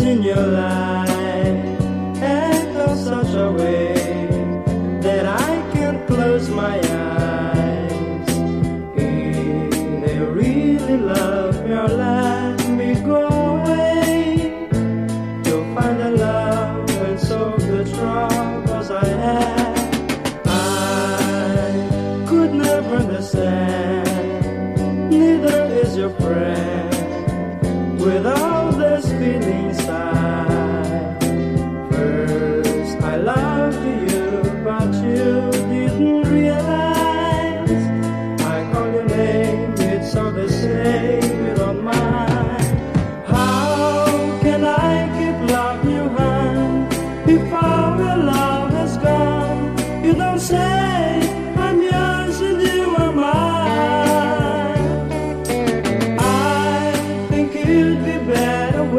your life act of such a way that I can close my eyes. If they really love your let me go away. You'll find a love and solve the troubles I had. I could never understand, neither is your friend with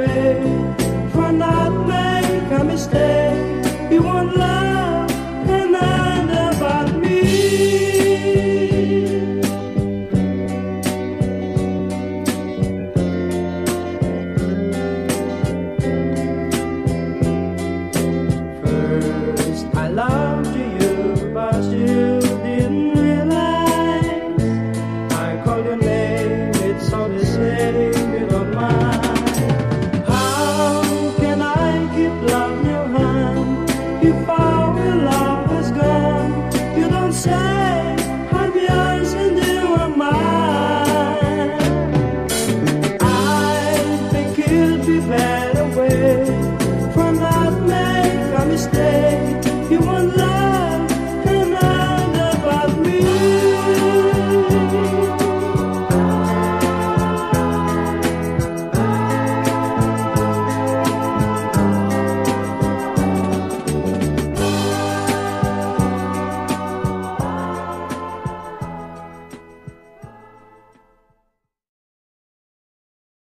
I time